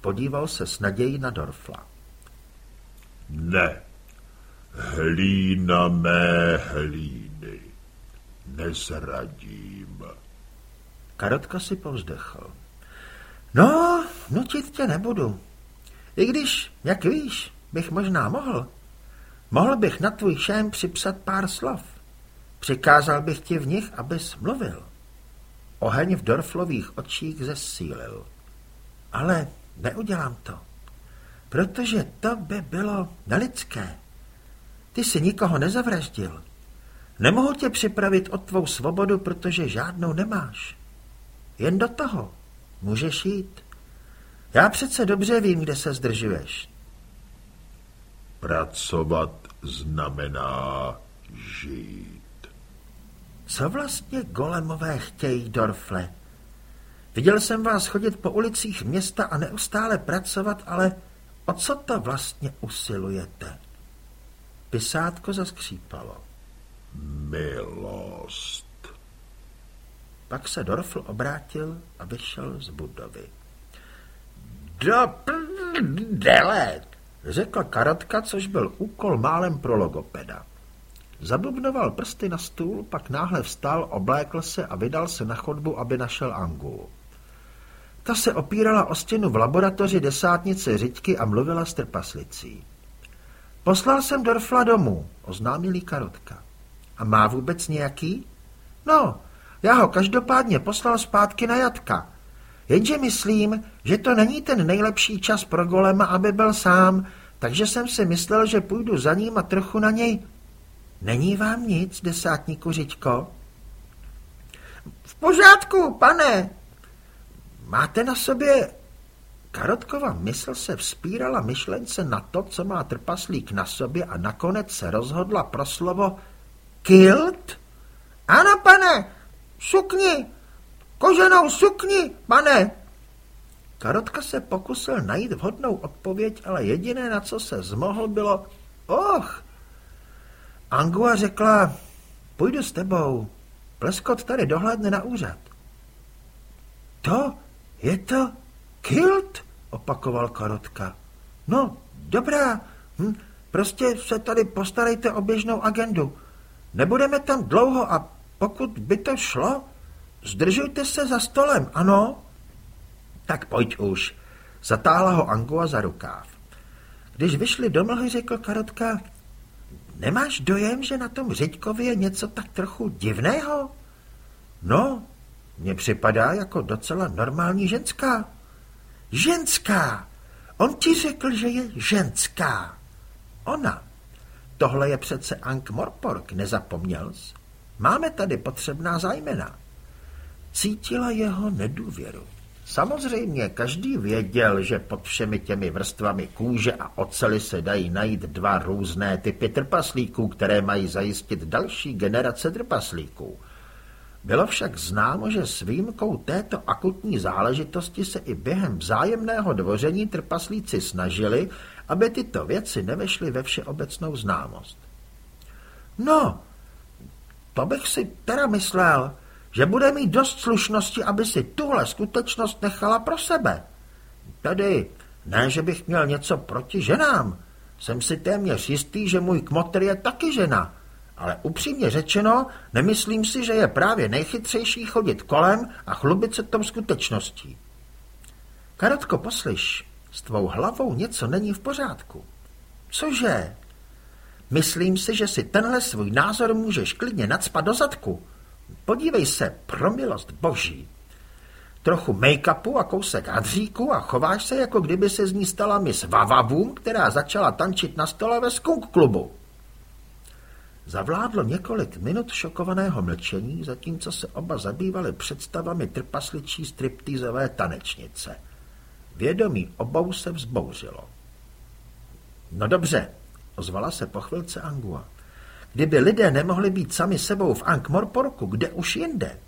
S1: Podíval se s nadějí na Dorfla.
S3: Ne, hlína mé hlíny, nezradím.
S1: Karotka si povzdechl. No, nutit tě nebudu. I když, jak víš, bych možná mohl. Mohl bych na tvůj šém připsat pár slov. Přikázal bych ti v nich, abys mluvil. Oheň v Dorflových očích zesílil. Ale neudělám to, protože to by bylo nelidské. Ty si nikoho nezavraždil. Nemohu tě připravit o tvou svobodu, protože žádnou nemáš. Jen do toho. Můžeš jít. Já přece dobře vím, kde se zdržuješ.
S3: Pracovat znamená žít.
S1: Co vlastně golemové chtějí, Dorfle? Viděl jsem vás chodit po ulicích města a neustále pracovat, ale o co to vlastně usilujete? Pisátko zaskřípalo.
S3: Milost.
S1: Pak se Dorfl obrátil a vyšel z budovy. Do prdele, řekla Karotka, což byl úkol málem pro logopeda. Zabubnoval prsty na stůl, pak náhle vstal, oblékl se a vydal se na chodbu, aby našel Angulu. Ta se opírala o stěnu v laboratoři desátnice Řiďky a mluvila s trpaslicí. Poslal jsem Dorfla domů, oznámil jí Karotka. A má vůbec nějaký? No, já ho každopádně poslal zpátky na jatka. Jenže myslím, že to není ten nejlepší čas pro golema, aby byl sám, takže jsem si myslel, že půjdu za ním a trochu na něj... Není vám nic, desátníku Řiďko? V pořádku, pane. Máte na sobě... Karotkova mysl se vzpírala myšlence na to, co má trpaslík na sobě a nakonec se rozhodla pro slovo kilt? Ano, pane, sukni, koženou sukni, pane. Karotka se pokusil najít vhodnou odpověď, ale jediné, na co se zmohl, bylo och. Angua řekla, půjdu s tebou, Pleskot tady dohlédne na úřad. To je to kilt, opakoval Karotka. No, dobrá, hm, prostě se tady postarejte o běžnou agendu. Nebudeme tam dlouho a pokud by to šlo, zdržujte se za stolem, ano? Tak pojď už. Zatáhla ho Angua za rukáv. Když vyšli do mlhy, řekl Karotka, nemáš dojem, že na tom Řiďkovi je něco tak trochu divného? No, mně připadá jako docela normální ženská. Ženská! On ti řekl, že je ženská. Ona. Tohle je přece Ank Morpork, nezapomněl jsi? Máme tady potřebná zájmena. Cítila jeho nedůvěru. Samozřejmě každý věděl, že pod všemi těmi vrstvami kůže a ocely se dají najít dva různé typy trpaslíků, které mají zajistit další generace trpaslíků. Bylo však známo, že s výjimkou této akutní záležitosti se i během vzájemného dvoření trpaslíci snažili, aby tyto věci nevešly ve všeobecnou známost. No, to bych si teda myslel, že bude mít dost slušnosti, aby si tuhle skutečnost nechala pro sebe. Tedy ne, že bych měl něco proti ženám. Jsem si téměř jistý, že můj kmotr je taky žena. Ale upřímně řečeno, nemyslím si, že je právě nejchytřejší chodit kolem a chlubit se tom skutečností. Karotko, poslyš, s tvou hlavou něco není v pořádku. Cože? Myslím si, že si tenhle svůj názor můžeš klidně nadspat do zadku. Podívej se, pro milost boží. Trochu make-upu a kousek hadříku a chováš se, jako kdyby se z ní stala Miss Vavavum, která začala tančit na stole ve skunk klubu. Zavládlo několik minut šokovaného mlčení, zatímco se oba zabývali představami trpasličí striptýzové tanečnice. Vědomí obou se vzbouřilo. No dobře, ozvala se po chvilce Angua. Kdyby lidé nemohli být sami sebou v Ankh-Morporku, kde už jinde?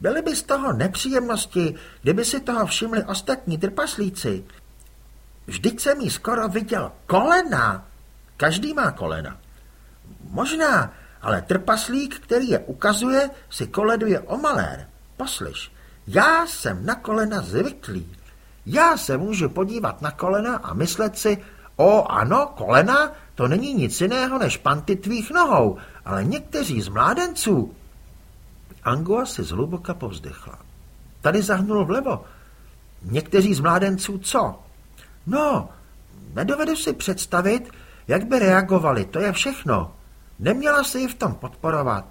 S1: Byly by z toho nepříjemnosti, kdyby si toho všimli ostatní trpaslíci. Vždyť jsem jí skoro viděl kolena. Každý má kolena. Možná, ale trpaslík, který je ukazuje, si koleduje o malér. Poslyš, já jsem na kolena zvyklý. Já se můžu podívat na kolena a myslet si, o ano, kolena, to není nic jiného než panty tvých nohou, ale někteří z mládenců... Angua si zhluboka povzdechla. Tady zahnul vlevo. Někteří z mládenců co? No, Nedovedu si představit, jak by reagovali, to je všechno. Neměla se ji v tom podporovat.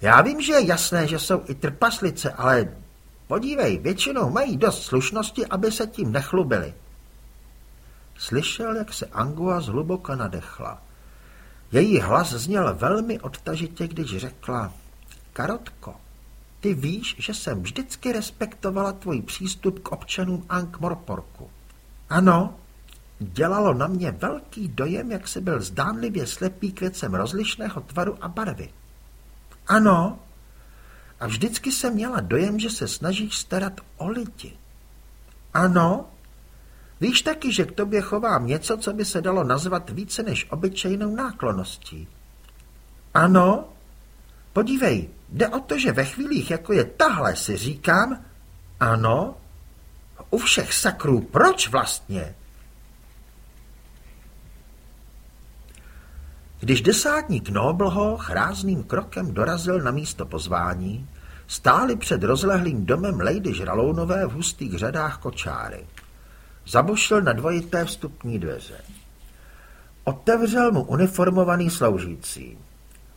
S1: Já vím, že je jasné, že jsou i trpaslice, ale podívej, většinou mají dost slušnosti, aby se tím nechlubili. Slyšel, jak se Angua zhluboka nadechla. Její hlas zněl velmi odtažitě, když řekla, Karotko, ty víš, že jsem vždycky respektovala tvůj přístup k občanům Ankh-Morporku. Ano, dělalo na mě velký dojem, jak se byl zdánlivě slepý k věcem rozlišného tvaru a barvy. Ano, a vždycky jsem měla dojem, že se snažíš starat o lidi. Ano, víš taky, že k tobě chovám něco, co by se dalo nazvat více než obyčejnou náklonností. Ano, podívej, jde o to, že ve chvílích, jako je tahle, si říkám, ano, u všech sakrů, proč vlastně? Když desátník Noblho chrázným krokem dorazil na místo pozvání, stáli před rozlehlým domem Lady Žralounové v hustých řadách kočáry. Zabušil na dvojité vstupní dveře. Otevřel mu uniformovaný sloužící.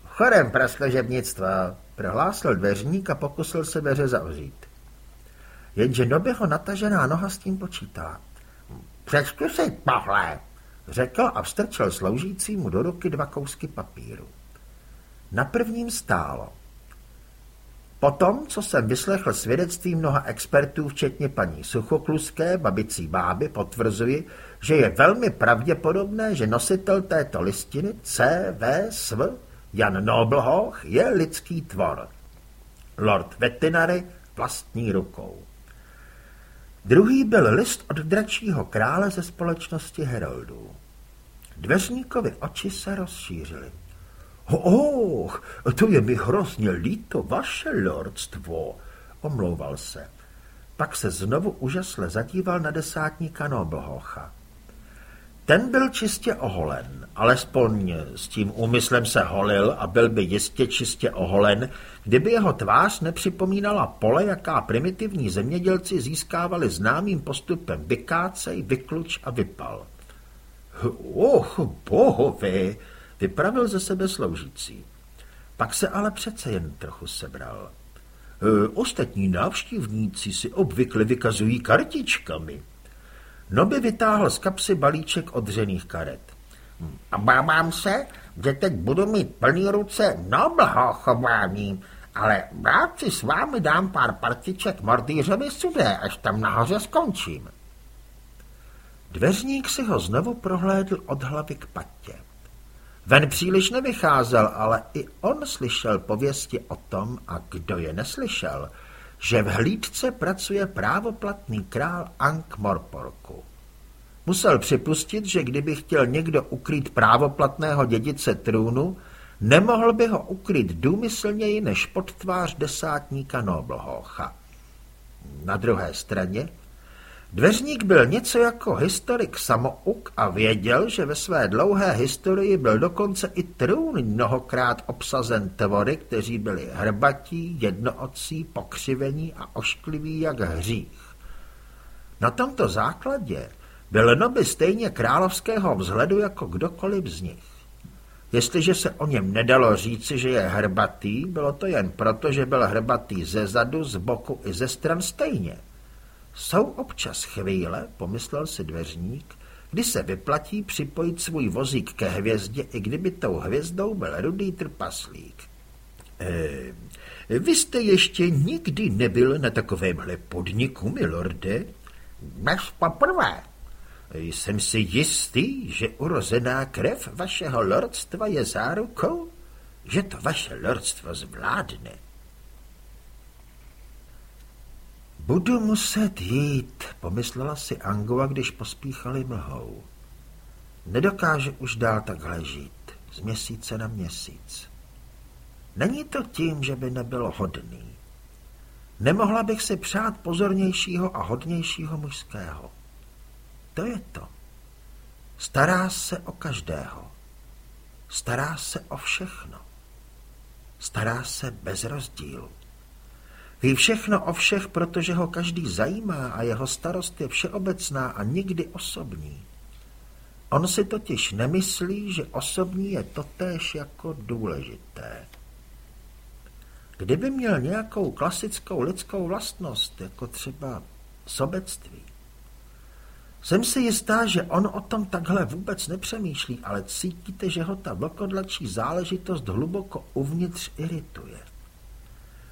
S1: Chorem pro služebnictva, prohlásil dveřník a pokusil se dveře zavřít. Jenže Nobyho natažená noha s tím počítá. Přečtu si tohle, řekl a vstrčil sloužícímu do ruky dva kousky papíru. Na prvním stálo. Potom, co jsem vyslechl svědectví mnoha expertů, včetně paní Suchokluské, babicí báby, potvrzuji, že je velmi pravděpodobné, že nositel této listiny C.V. Sv. Jan Noblhoch je lidský tvor. Lord Vetinary vlastní rukou. Druhý byl list od dračího krále ze společnosti Heroldů. Dveřníkovi oči se rozšířily. Och, to je mi hrozně líto, vaše lordstvo, omlouval se. Pak se znovu úžasle zadíval na desátníka Noblhocha. Ten byl čistě oholen, alespoň s tím úmyslem se holil a byl by jistě čistě oholen, kdyby jeho tvář nepřipomínala pole, jaká primitivní zemědělci získávali známým postupem vykácej, vykluč a vypal. Och, bohové, vypravil ze sebe sloužící. Pak se ale přece jen trochu sebral. E, ostatní návštěvníci si obvykle vykazují kartičkami. Noby vytáhl z kapsy balíček odřených karet. A bávám se, že teď budu mít plný ruce noblho chování, ale rád si s vámi dám pár partiček mordýřovi sudé, až tam nahoře skončím. Dveřník si ho znovu prohlédl od hlavy k patě. Ven příliš nevycházel, ale i on slyšel pověsti o tom, a kdo je neslyšel, že v hlídce pracuje právoplatný král Ankh Morporku. Musel připustit, že kdyby chtěl někdo ukrýt právoplatného dědice trůnu, nemohl by ho ukryt důmyslněji než pod tvář desátníka Noblhocha. Na druhé straně Dveřník byl něco jako historik samouk a věděl, že ve své dlouhé historii byl dokonce i trůn mnohokrát obsazen tvory, kteří byli hrbatí, jednoocí, pokřivení a oškliví jak hřích. Na tomto základě byl Noby stejně královského vzhledu jako kdokoliv z nich. Jestliže se o něm nedalo říci, že je hrbatý, bylo to jen proto, že byl hrbatý ze zadu, z boku i ze stran stejně. Jsou občas chvíle, pomyslel si dveřník, kdy se vyplatí připojit svůj vozík ke hvězdě, i kdyby tou hvězdou byl rudý trpaslík. E, vy jste ještě nikdy nebyl na takovémhle podniku, milorde?
S2: Bez poprvé.
S1: Jsem si jistý, že urozená krev vašeho lordstva je zárukou, že to vaše lordstvo zvládne. Budu muset jít, pomyslela si Angova, když pospíchali mlhou. Nedokáže už dál takhle žít, z měsíce na měsíc. Není to tím, že by nebylo hodný. Nemohla bych si přát pozornějšího a hodnějšího mužského. To je to. Stará se o každého. Stará se o všechno. Stará se bez rozdílu. Ví všechno o všech, protože ho každý zajímá a jeho starost je všeobecná a nikdy osobní. On si totiž nemyslí, že osobní je totéž jako důležité. Kdyby měl nějakou klasickou lidskou vlastnost, jako třeba sobectví, jsem si jistá, že on o tom takhle vůbec nepřemýšlí, ale cítíte, že ho ta vlkodlačí záležitost hluboko uvnitř irituje.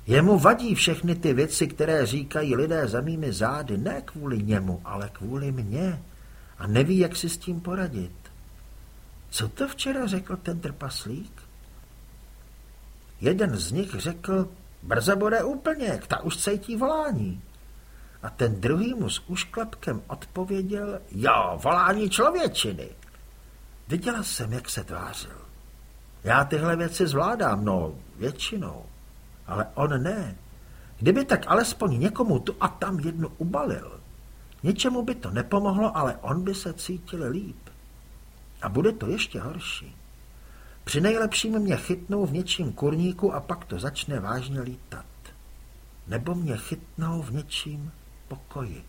S1: Jemu vadí všechny ty věci, které říkají lidé za mými zády, ne kvůli němu, ale kvůli mně. A neví, jak si s tím poradit. Co to včera řekl ten trpaslík? Jeden z nich řekl, brzo bude úplně, ta už cítí volání. A ten druhý mu s úšklepkem odpověděl, jo, volání člověčiny. Viděla jsem, jak se tvářil. Já tyhle věci zvládám, no, většinou. Ale on ne. Kdyby tak alespoň někomu tu a tam jednu ubalil, něčemu by to nepomohlo, ale on by se cítil líp. A bude to ještě horší. Při nejlepším mě chytnou v něčím kurníku a pak to začne vážně lítat. Nebo mě chytnou v něčím pokoji.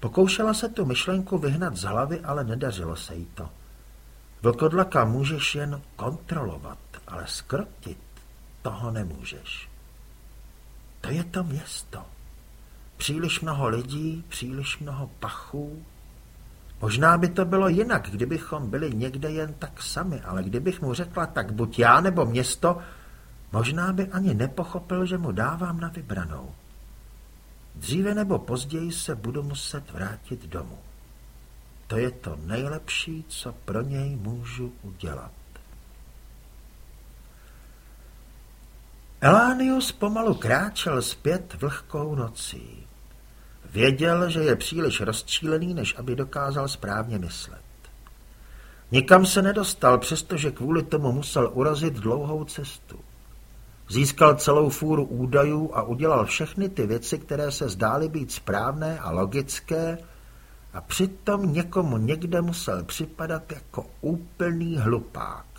S1: Pokoušela se tu myšlenku vyhnat z hlavy, ale nedařilo se jí to. Vlkodlaka můžeš jen kontrolovat, ale skrotit toho nemůžeš. To je to město. Příliš mnoho lidí, příliš mnoho pachů. Možná by to bylo jinak, kdybychom byli někde jen tak sami, ale kdybych mu řekla tak buď já nebo město, možná by ani nepochopil, že mu dávám na vybranou. Dříve nebo později se budu muset vrátit domů. To je to nejlepší, co pro něj můžu udělat. Elánius pomalu kráčel zpět vlhkou nocí. Věděl, že je příliš rozčílený, než aby dokázal správně myslet. Nikam se nedostal, přestože kvůli tomu musel urazit dlouhou cestu. Získal celou fůru údajů a udělal všechny ty věci, které se zdály být správné a logické, a přitom někomu někde musel připadat jako úplný hlupák.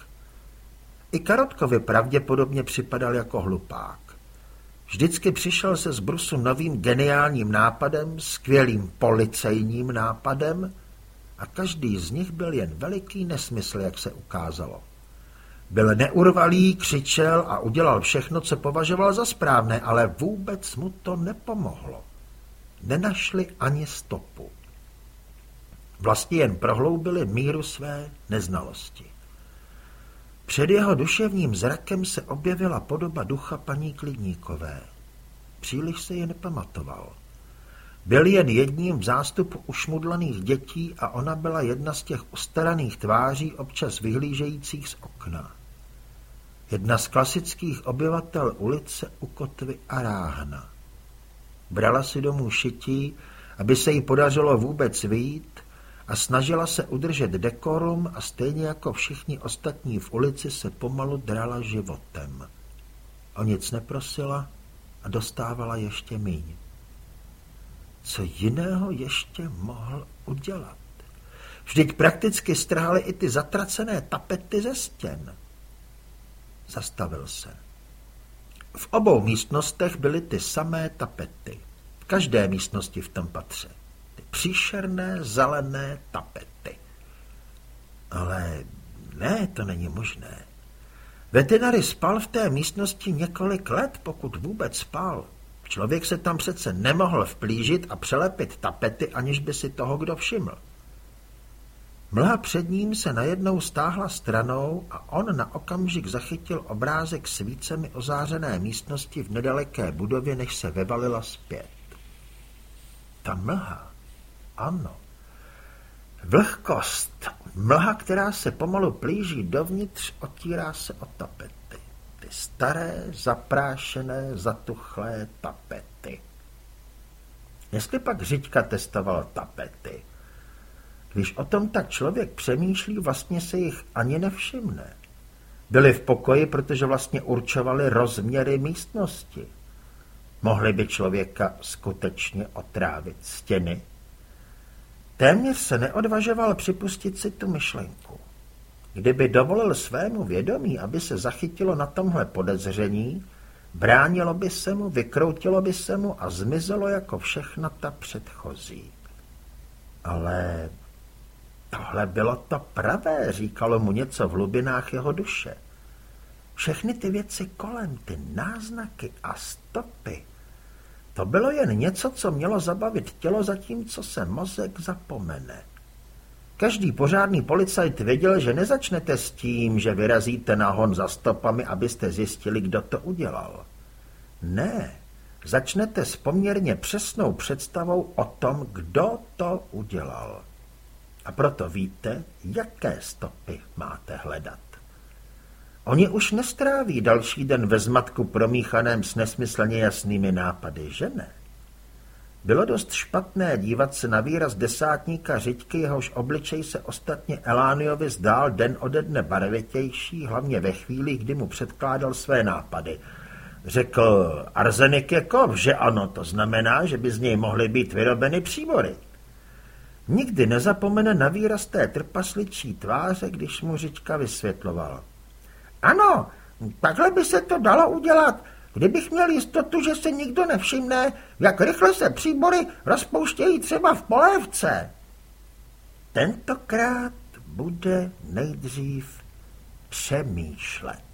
S1: I Karotkovi pravděpodobně připadal jako hlupák. Vždycky přišel se z brusu novým geniálním nápadem, skvělým policejním nápadem a každý z nich byl jen veliký nesmysl, jak se ukázalo. Byl neurvalý, křičel a udělal všechno, co považoval za správné, ale vůbec mu to nepomohlo. Nenašli ani stopu. Vlastně jen prohloubili míru své neznalosti. Před jeho duševním zrakem se objevila podoba ducha paní Klidníkové. Příliš se je nepamatoval. Byl jen jedním v zástupu ušmudlaných dětí a ona byla jedna z těch ustaraných tváří občas vyhlížejících z okna. Jedna z klasických obyvatel ulice u Kotvy a Ráhna. Brala si domů šití, aby se jí podařilo vůbec vyjít a snažila se udržet dekorum a stejně jako všichni ostatní v ulici se pomalu drala životem. O nic neprosila a dostávala ještě míň. Co jiného ještě mohl udělat? Vždyť prakticky strhali i ty zatracené tapety ze stěn. Zastavil se. V obou místnostech byly ty samé tapety. V každé místnosti v tom patře příšerné zelené tapety. Ale ne, to není možné. Veterinary spal v té místnosti několik let, pokud vůbec spal. Člověk se tam přece nemohl vplížit a přelepit tapety, aniž by si toho kdo všiml. Mlha před ním se najednou stáhla stranou a on na okamžik zachytil obrázek s vícemi ozářené místnosti v nedaleké budově, než se vevalila zpět. Ta mlha ano. Vlhkost. Mlha, která se pomalu plíží dovnitř, otírá se o tapety. Ty staré, zaprášené, zatuchlé tapety. Jestli pak Řiďka testoval tapety, když o tom tak člověk přemýšlí, vlastně se jich ani nevšimne. Byli v pokoji, protože vlastně určovali rozměry místnosti. Mohli by člověka skutečně otrávit stěny, Téměř se neodvažoval připustit si tu myšlenku. Kdyby dovolil svému vědomí, aby se zachytilo na tomhle podezření, bránilo by se mu, vykroutilo by se mu a zmizelo jako všechna ta předchozí. Ale Tohle bylo to pravé, říkalo mu něco v hlubinách jeho duše. Všechny ty věci kolem, ty náznaky a stopy, to bylo jen něco, co mělo zabavit tělo, zatímco se mozek zapomene. Každý pořádný policajt věděl, že nezačnete s tím, že vyrazíte na hon za stopami, abyste zjistili, kdo to udělal. Ne, začnete s poměrně přesnou představou o tom, kdo to udělal. A proto víte, jaké stopy máte hledat. Oni už nestráví další den ve zmatku promíchaném s nesmyslně jasnými nápady, že ne? Bylo dost špatné dívat se na výraz desátníka Řiďky, jehož obličej se ostatně Elániovi zdál den ode dne barvitější, hlavně ve chvíli, kdy mu předkládal své nápady. Řekl, arzenik je kov, že ano, to znamená, že by z něj mohly být vyrobeny příbory. Nikdy nezapomene na výraz té trpasličí tváře, když mu Řiďka vysvětloval. Ano, takhle by se to dalo udělat, kdybych měl jistotu, že se nikdo nevšimne, jak rychle se příbory rozpouštějí třeba v polévce. Tentokrát bude nejdřív přemýšlet.